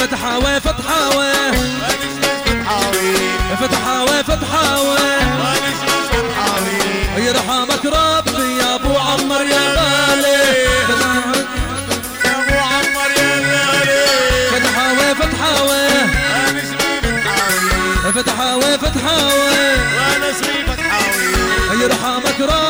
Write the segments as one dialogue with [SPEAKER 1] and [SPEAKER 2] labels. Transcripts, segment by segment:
[SPEAKER 1] فتحاوي فتحاوي فتحاوي فتحاوي يرحمك ربي يا أبو عمر يا غالي. فتحاوي فتحاوي فتحاوي فتحاوي يرحمك ربي.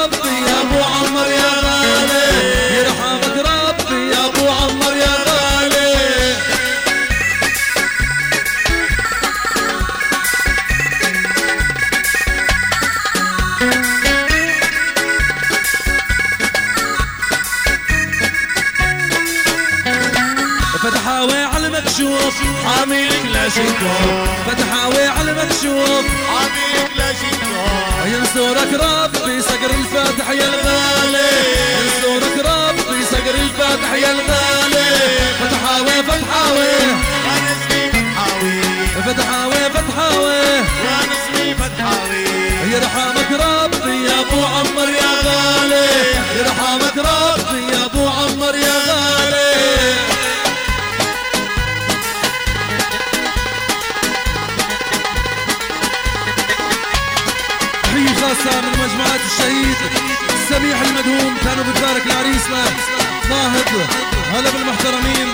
[SPEAKER 1] فتحاوي على المكشوف.
[SPEAKER 2] حاملك لا شكوى
[SPEAKER 1] فتحاوي على المكشوف.
[SPEAKER 2] حاملك لا شكوى
[SPEAKER 1] ينصرك ربي صقر الفاتح يا الغالي. ينصرك ربي صقر الفاتح يا الغالي. فتحاوي فتحاوي.
[SPEAKER 2] وأنا اسمي فتحاوي.
[SPEAKER 1] فتحاوي فتحاوي.
[SPEAKER 2] اسمي فتحاوي.
[SPEAKER 1] يرحمك ربي يا أبو عمر يا غالي. يرحمك ربي يا خاصة من مجموعات الشهيد السميح المدهوم كانوا بتبارك لعريسنا ناهض هلا بالمحترمين.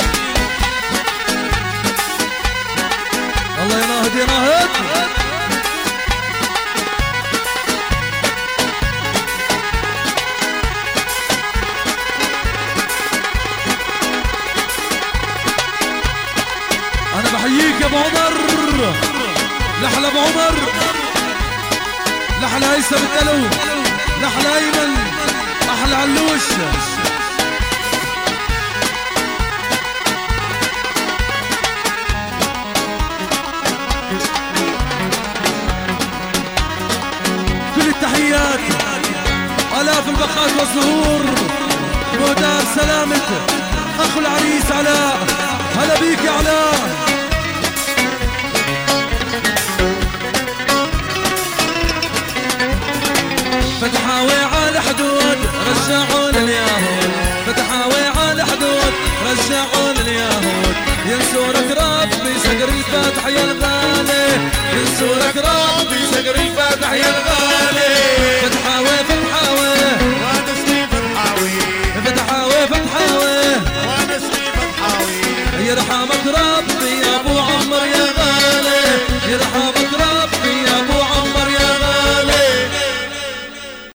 [SPEAKER 1] الله يا ناهض يا ناهض أنا بحييك يا أبو عمر. لحلى أبو عمر. لحلى هيثم الدلو لحلى أيمن أحلى علوش. كل التحيات آلاف البقات والزهور مهدار سلامة أخو العريس علاء هلا بيك يا علاء. رجعون اليهود فتحاوي على حدود ينصرك ربي الفاتح يا الغالي ربي الفاتح يا الغالي